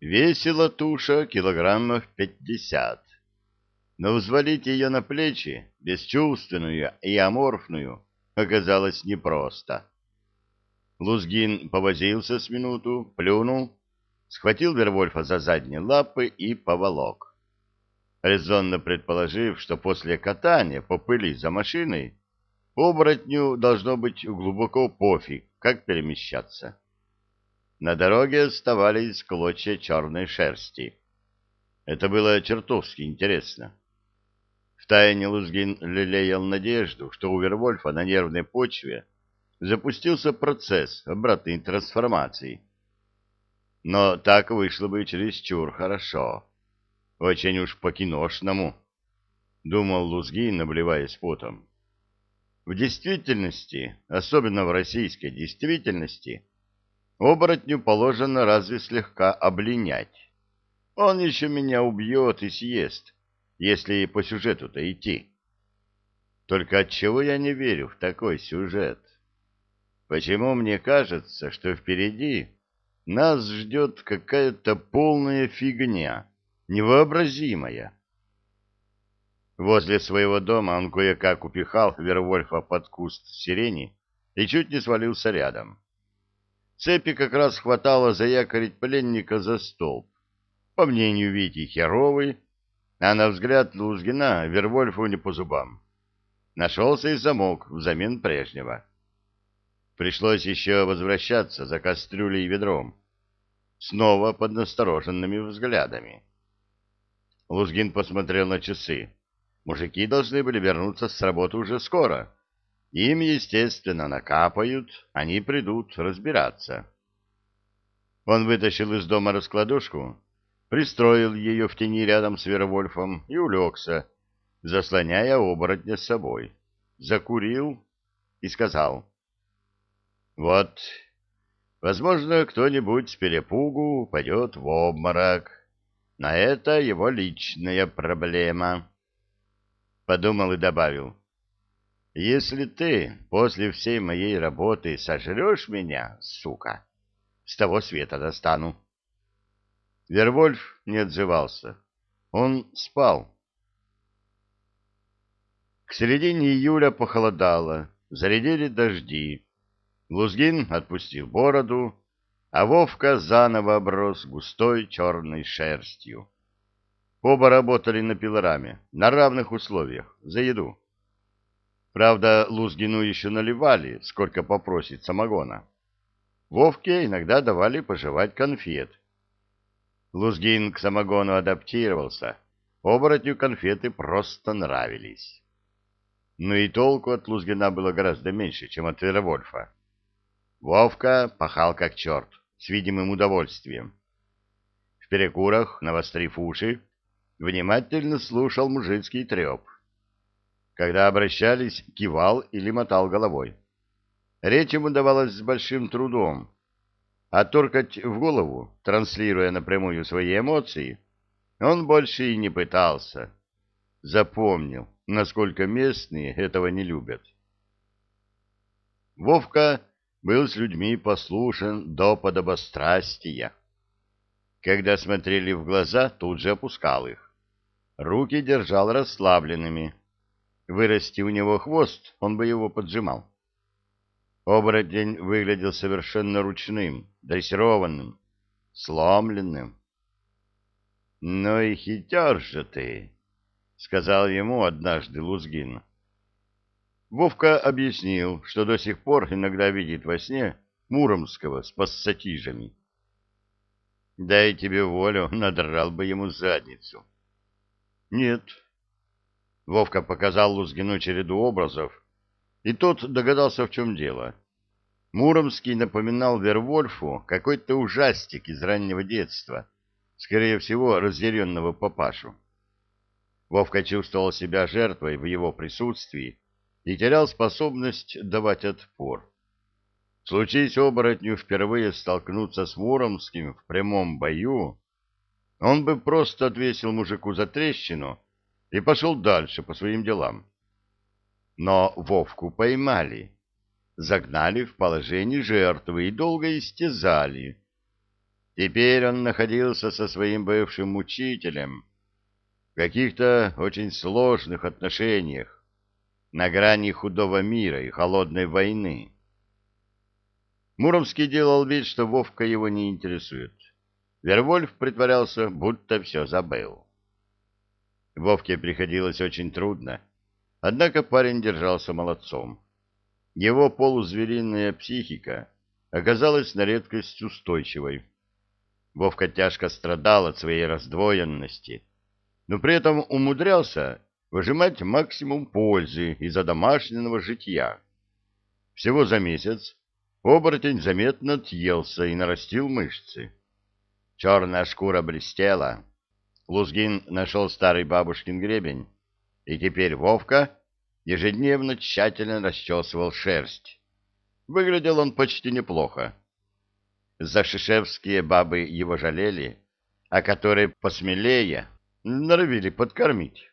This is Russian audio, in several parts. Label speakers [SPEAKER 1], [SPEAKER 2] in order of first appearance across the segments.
[SPEAKER 1] Весила туша килограммов пятьдесят. Но взвалить ее на плечи, бесчувственную и аморфную, оказалось непросто. Лузгин повозился с минуту, плюнул, схватил Вервольфа за задние лапы и поволок. Резонно предположив, что после катания по пыли за машиной оборотню должно быть глубоко пофиг, как перемещаться. На дороге оставались клочья черной шерсти. Это было чертовски интересно. Втайне Лузгин лелеял надежду, что у Вервольфа на нервной почве запустился процесс обратной трансформации. Но так вышло бы чересчур хорошо. Очень уж по-киношному, — думал Лузгин, обливаясь потом. В действительности, особенно в российской действительности, оборотню положено разве слегка облинять. Он еще меня убьет и съест, если по сюжету-то идти. Только отчего я не верю в такой сюжет? Почему мне кажется, что впереди нас ждет какая-то полная фигня, невообразимая? Возле своего дома он кое-как упихал Вервольфа под куст сирени и чуть не свалился рядом. Цепи как раз хватало заякорить пленника за столб. По мнению Вити, херовый, а на взгляд Лузгина Вервольфу не по зубам. Нашелся и замок взамен прежнего. Пришлось еще возвращаться за кастрюлей и ведром. Снова под настороженными взглядами. Лузгин посмотрел на часы. Мужики должны были вернуться с работы уже скоро. Им, естественно, накапают, они придут разбираться. Он вытащил из дома раскладушку, пристроил ее в тени рядом с Вервольфом и улегся, заслоняя оборотня с собой. Закурил и сказал. «Вот, возможно, кто-нибудь с перепугу пойдет в обморок. На это его личная проблема» подумал и добавил. Если ты после всей моей работы сожрешь меня, сука, с того света достану. Вервольф не отзывался. Он спал. К середине июля похолодало, зарядили дожди. Лузгин отпустил бороду, а Вовка заново оброс густой черной шерстью. Оба работали на пилораме, на равных условиях, за еду. Правда, Лузгину еще наливали, сколько попросит самогона. Вовке иногда давали пожевать конфет. Лузгин к самогону адаптировался, оборотню конфеты просто нравились. Но и толку от Лузгина было гораздо меньше, чем от Вервольфа. Вовка пахал как черт, с видимым удовольствием. В перекурах, навострив уши, внимательно слушал мужицкий треп. Когда обращались, кивал или мотал головой. Речь ему давалась с большим трудом, а торкать в голову, транслируя напрямую свои эмоции, он больше и не пытался. Запомнил, насколько местные этого не любят. Вовка был с людьми послушен до подобострастия. Когда смотрели в глаза, тут же опускал их. Руки держал расслабленными. Вырасти у него хвост, он бы его поджимал. Оборотень выглядел совершенно ручным, дрессированным, сломленным. — Ну и хитер же ты, — сказал ему однажды Лузгин. Вовка объяснил, что до сих пор иногда видит во сне Муромского с пассатижами. Дай тебе волю, надрал бы ему задницу. — нет. Вовка показал Лузгину череду образов, и тот догадался, в чем дело. Муромский напоминал Вервольфу какой-то ужастик из раннего детства, скорее всего, разъяренного папашу. Вовка чувствовал себя жертвой в его присутствии и терял способность давать отпор. Случись оборотню впервые столкнуться с Муромским в прямом бою, он бы просто отвесил мужику за трещину и пошел дальше по своим делам. Но Вовку поймали, загнали в положение жертвы и долго истязали. Теперь он находился со своим бывшим учителем в каких-то очень сложных отношениях, на грани худого мира и холодной войны. Муромский делал вид, что Вовка его не интересует. Вервольф притворялся, будто все забыл. Вовке приходилось очень трудно, однако парень держался молодцом. Его полузвериная психика оказалась на редкость устойчивой. Вовка тяжко страдал от своей раздвоенности, но при этом умудрялся выжимать максимум пользы из-за домашнего житья. Всего за месяц оборотень заметно отъелся и нарастил мышцы. Черная шкура блестела. Лузгин нашел старый бабушкин гребень, и теперь Вовка ежедневно тщательно расчесывал шерсть. Выглядел он почти неплохо. Зашишевские бабы его жалели, а которые посмелее норовили подкормить.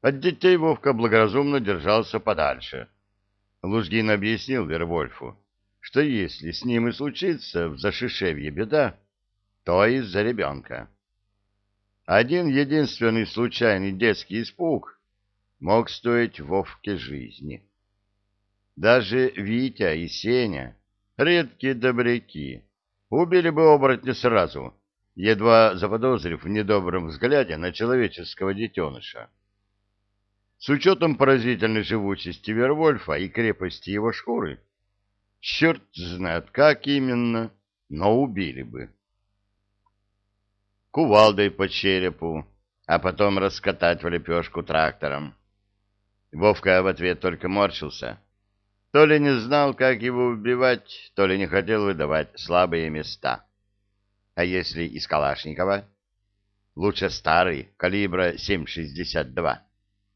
[SPEAKER 1] От детей Вовка благоразумно держался подальше. Лузгин объяснил Вервольфу, что если с ним и случится в Зашишевье беда, то из-за ребенка. Один единственный случайный детский испуг мог стоить Вовке жизни. Даже Витя и Сеня, редкие добряки, убили бы оборотня сразу, едва заподозрив в недобром взгляде на человеческого детеныша. С учетом поразительной живучести Вервольфа и крепости его шкуры, черт знает как именно, но убили бы кувалдой по черепу, а потом раскатать в лепешку трактором. Вовка в ответ только морщился. То ли не знал, как его убивать, то ли не хотел выдавать слабые места. А если из Калашникова? Лучше старый, калибра 7,62.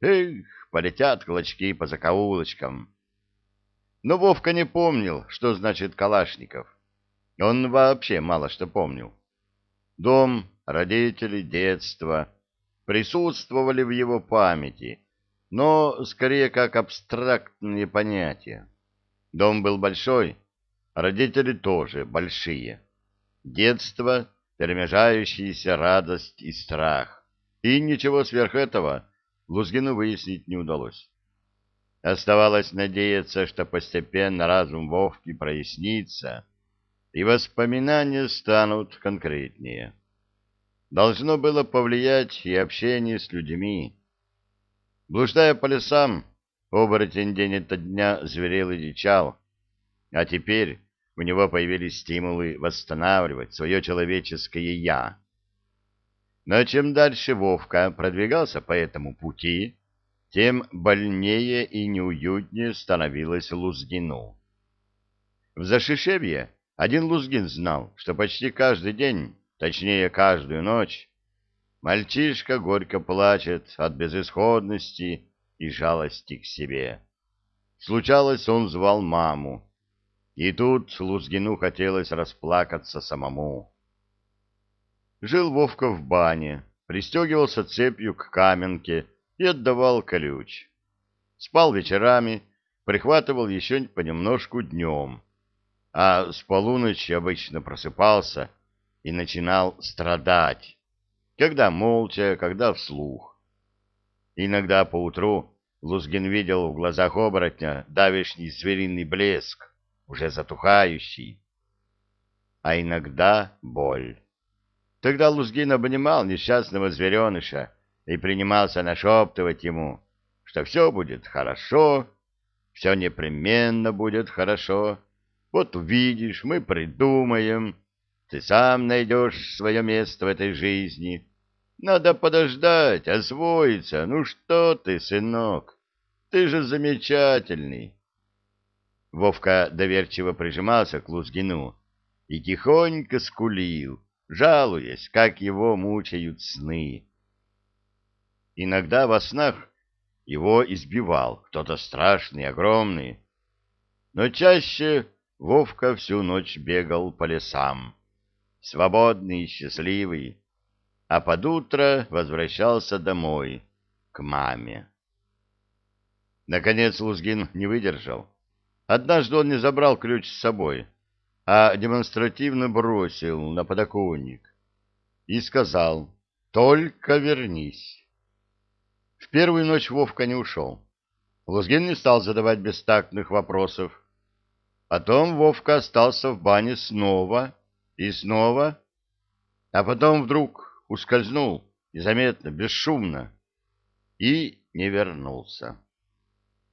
[SPEAKER 1] Эх, полетят клочки по закоулочкам. Но Вовка не помнил, что значит Калашников. Он вообще мало что помнил. Дом, родители, детство присутствовали в его памяти, но скорее как абстрактные понятия. Дом был большой, родители тоже большие. Детство, перемежающаяся радость и страх. И ничего сверх этого Лузгину выяснить не удалось. Оставалось надеяться, что постепенно разум Вовки прояснится, и воспоминания станут конкретнее должно было повлиять и общение с людьми. Блуждая по лесам, оборотень день ото дня зверел и дичал, а теперь у него появились стимулы восстанавливать свое человеческое «я». Но чем дальше Вовка продвигался по этому пути, тем больнее и неуютнее становилось Лузгину. В Зашишевье один Лузгин знал, что почти каждый день точнее каждую ночь, мальчишка горько плачет от безысходности и жалости к себе. Случалось, он звал маму, и тут Лузгину хотелось расплакаться самому. Жил Вовка в бане, пристегивался цепью к каменке и отдавал ключ. Спал вечерами, прихватывал еще понемножку днем, а с полуночи обычно просыпался и начинал страдать, когда молча, когда вслух. Иногда поутру Лузгин видел в глазах оборотня давишний звериный блеск, уже затухающий, а иногда боль. Тогда Лузгин обнимал несчастного звереныша и принимался нашептывать ему, что все будет хорошо, все непременно будет хорошо. Вот увидишь, мы придумаем, ты сам найдешь свое место в этой жизни. Надо подождать, освоиться. Ну что ты, сынок, ты же замечательный. Вовка доверчиво прижимался к Лузгину и тихонько скулил, жалуясь, как его мучают сны. Иногда во снах его избивал кто-то страшный, огромный, но чаще Вовка всю ночь бегал по лесам свободный и счастливый, а под утро возвращался домой, к маме. Наконец Лузгин не выдержал. Однажды он не забрал ключ с собой. а демонстративно бросил на подоконник и сказал «Только вернись». В первую ночь Вовка не ушел. Лузгин не стал задавать бестактных вопросов. Потом Вовка остался в бане снова и снова, а потом вдруг ускользнул, незаметно, бесшумно, и не вернулся.